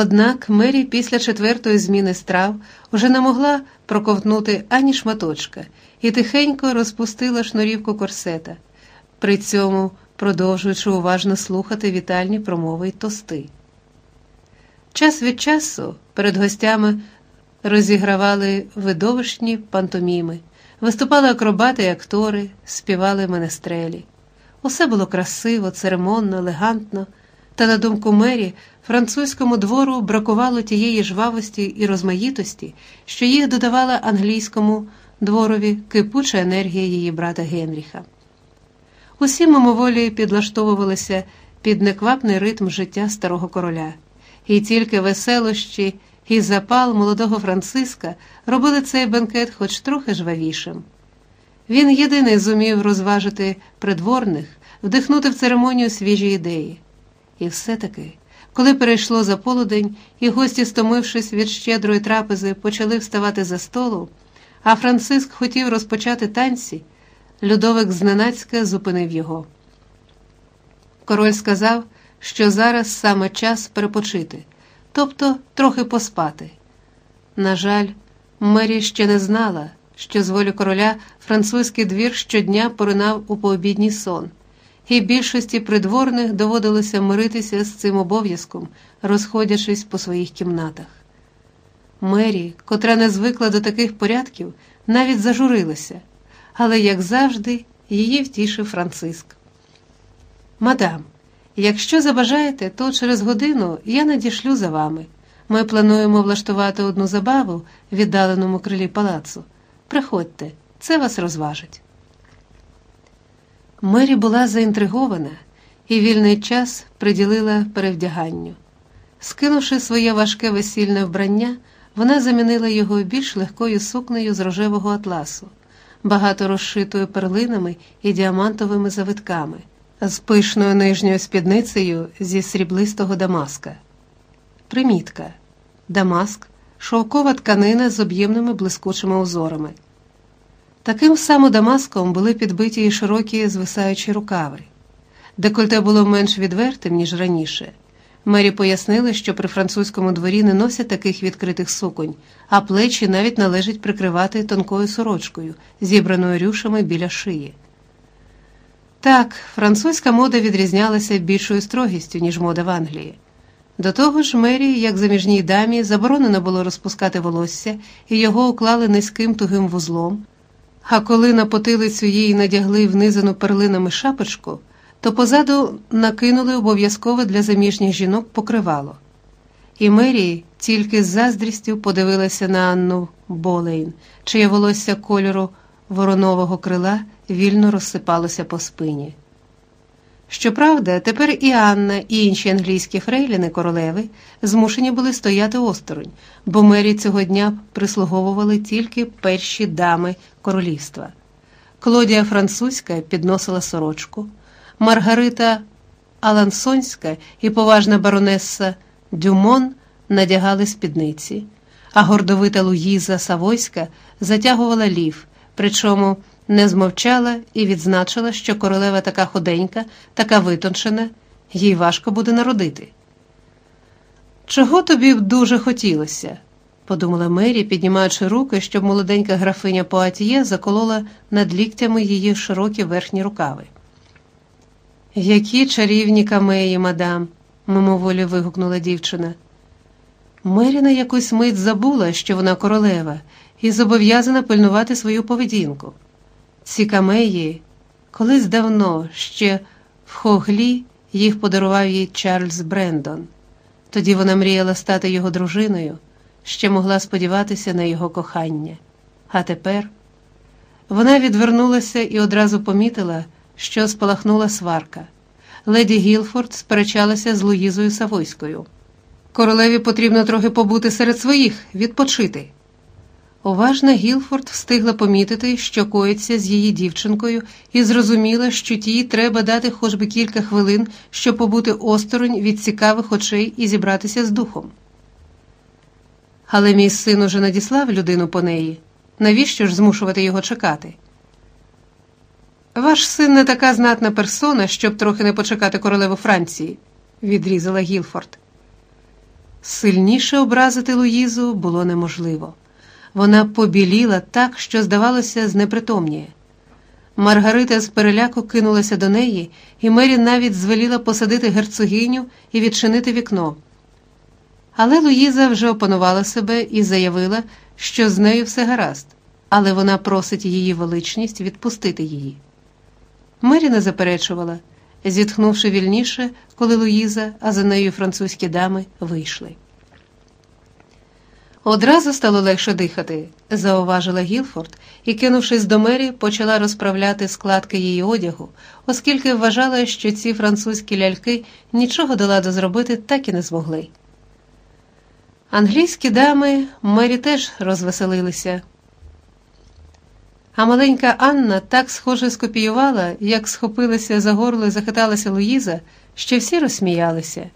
Однак Мері після четвертої зміни страв уже не могла проковтнути ані шматочка і тихенько розпустила шнурівку корсета, при цьому продовжуючи уважно слухати вітальні промови й тости. Час від часу перед гостями розігравали видовищні пантоміми, виступали акробати і актори, співали менестрелі. Усе було красиво, церемонно, елегантно, та, на думку Мері, французькому двору бракувало тієї жвавості і розмаїтості, що їх додавала англійському дворові кипуча енергія її брата Генріха. Усі мимоволі підлаштовувалися під неквапний ритм життя старого короля, і тільки веселощі і запал молодого Франциска робили цей бенкет хоч трохи жвавішим. Він єдиний зумів розважити придворних, вдихнути в церемонію свіжі ідеї. І все-таки, коли перейшло за полудень, і гості, стомившись від щедрої трапези, почали вставати за столу, а Франциск хотів розпочати танці, Людовик зненацька зупинив його. Король сказав, що зараз саме час перепочити, тобто трохи поспати. На жаль, Мері ще не знала, що з волі короля французький двір щодня поринав у пообідній сон, і більшості придворних доводилося миритися з цим обов'язком, розходячись по своїх кімнатах. Мері, котра не звикла до таких порядків, навіть зажурилася, але, як завжди, її втішив Франциск. Мадам, якщо забажаєте, то через годину я надішлю за вами. Ми плануємо влаштувати одну забаву в віддаленому крилі палацу. Приходьте, це вас розважить. Мері була заінтригована і вільний час приділила перевдяганню. Скинувши своє важке весільне вбрання, вона замінила його більш легкою сукнею з рожевого атласу, багато розшитою перлинами і діамантовими завитками, з пишною нижньою спідницею зі сріблистого дамаска. Примітка. Дамаск шовкова тканина з об'ємними блискучими узорами. Таким самим дамаском були підбиті і широкі звисаючі рукави. Декольте було менш відвертим, ніж раніше. Мері пояснили, що при французькому дворі не носять таких відкритих суконь, а плечі навіть належить прикривати тонкою сорочкою, зібраною рюшами біля шиї. Так, французька мода відрізнялася більшою строгістю, ніж мода в Англії. До того ж, Мері, як заміжній дамі, заборонено було розпускати волосся, і його уклали низьким тугим вузлом. А коли на потилицю їй надягли внизану перлинами шапочку, то позаду накинули обов'язкове для заміжніх жінок покривало. І Мері тільки з заздрістю подивилася на Анну Болейн, чиє волосся кольору воронового крила вільно розсипалося по спині. Щоправда, тепер і Анна, і інші англійські фрейліни королеви змушені були стояти осторонь, бо мері цього дня прислуговували тільки перші дами королівства. Клодія Французька підносила сорочку, Маргарита Алансонська і поважна баронеса Дюмон надягали спідниці, а гордовита Луїза Савойська затягувала лів, причому не змовчала і відзначила, що королева така худенька, така витончена, їй важко буде народити. Чого тобі б дуже хотілося? подумала Мері, піднімаючи руки, щоб молоденька графиня Поатіє заколола над ліктями її широкі верхні рукави. Які чарівні камеї, мадам, мимоволі вигукнула дівчина. Мері на якусь мить забула, що вона королева, і зобов'язана пильнувати свою поведінку. Ці камеї колись давно ще в Хоглі їх подарував їй Чарльз Брендон. Тоді вона мріяла стати його дружиною, ще могла сподіватися на його кохання. А тепер вона відвернулася і одразу помітила, що спалахнула сварка. Леді Гілфорд сперечалася з Луїзою Савойською. Королеві потрібно трохи побути серед своїх, відпочити. Уважна Гілфорд встигла помітити, що коїться з її дівчинкою, і зрозуміла, що тій треба дати хоч би кілька хвилин, щоб побути осторонь від цікавих очей і зібратися з духом. Але мій син уже надіслав людину по неї. Навіщо ж змушувати його чекати? Ваш син не така знатна персона, щоб трохи не почекати королеву Франції, відрізала Гілфорд. Сильніше образити Луїзу було неможливо. Вона побіліла так, що, здавалося, знепритомніє. Маргарита з переляку кинулася до неї, і Мері навіть звеліла посадити герцогиню і відчинити вікно. Але Луїза вже опанувала себе і заявила, що з нею все гаразд, але вона просить її величність відпустити її. Мері не заперечувала, зітхнувши вільніше, коли Луїза, а за нею французькі дами вийшли. Одразу стало легше дихати, зауважила Гілфорд і, кинувшись до мері, почала розправляти складки її одягу, оскільки вважала, що ці французькі ляльки нічого до ладу зробити так і не змогли. Англійські дами мері теж розвеселилися. А маленька Анна так схоже скопіювала, як схопилася за горло і захиталася Луїза, що всі розсміялися.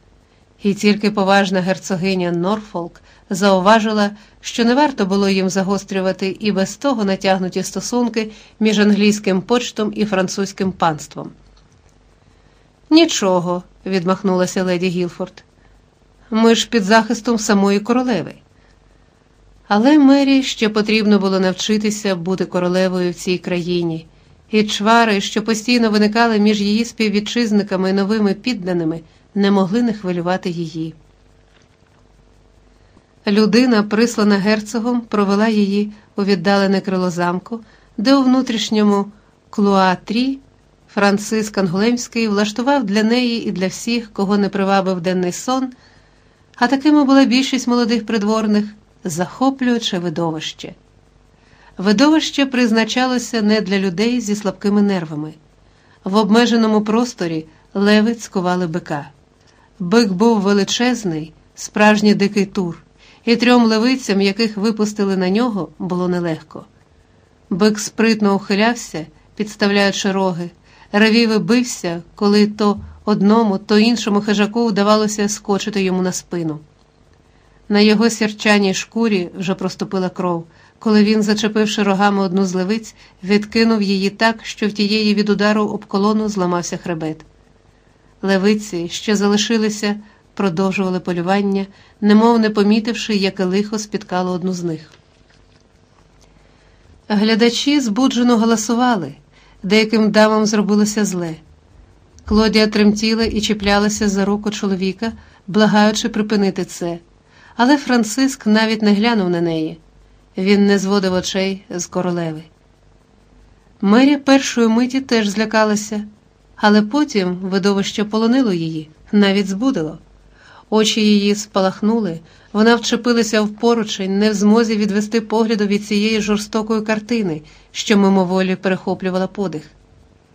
І тільки поважна герцогиня Норфолк зауважила, що не варто було їм загострювати і без того натягнуті стосунки між англійським почтом і французьким панством. Нічого, відмахнулася леді Гілфорд. Ми ж під захистом самої королеви. Але Мері ще потрібно було навчитися бути королевою в цій країні, і чвари, що постійно виникали між її співвітчизниками і новими підданими, не могли не хвилювати її. Людина, прислана герцогом, провела її у віддалене крило замку, де у внутрішньому клуатрі Франциск Ангулемський влаштував для неї і для всіх, кого не привабив денний сон, а такими була більшість молодих придворних захоплююче видовище. Видовище призначалося не для людей зі слабкими нервами. В обмеженому просторі леви цькували бика. Бик був величезний, справжній дикий тур, і трьом левицям, яких випустили на нього, було нелегко. Бик спритно ухилявся, підставляючи роги, ревів і бився, коли то одному, то іншому хижаку вдавалося скочити йому на спину. На його сірчаній шкурі вже проступила кров, коли він, зачепивши рогами одну з левиць, відкинув її так, що в тієї від удару об колону зламався хребет. Левиці, що залишилися, продовжували полювання, немов не помітивши, яке лихо спіткало одну з них. Глядачі збуджено голосували, деяким дамам зробилося зле. Клодія тремтіла і чіплялася за руку чоловіка, благаючи припинити це, але Франциск навіть не глянув на неї. Він не зводив очей з королеви. Мері першої миті теж злякалася але потім видовище полонило її, навіть збудило. Очі її спалахнули, вона вчепилася в поручень, не в змозі відвести погляду від цієї жорстокої картини, що мимоволі перехоплювала подих.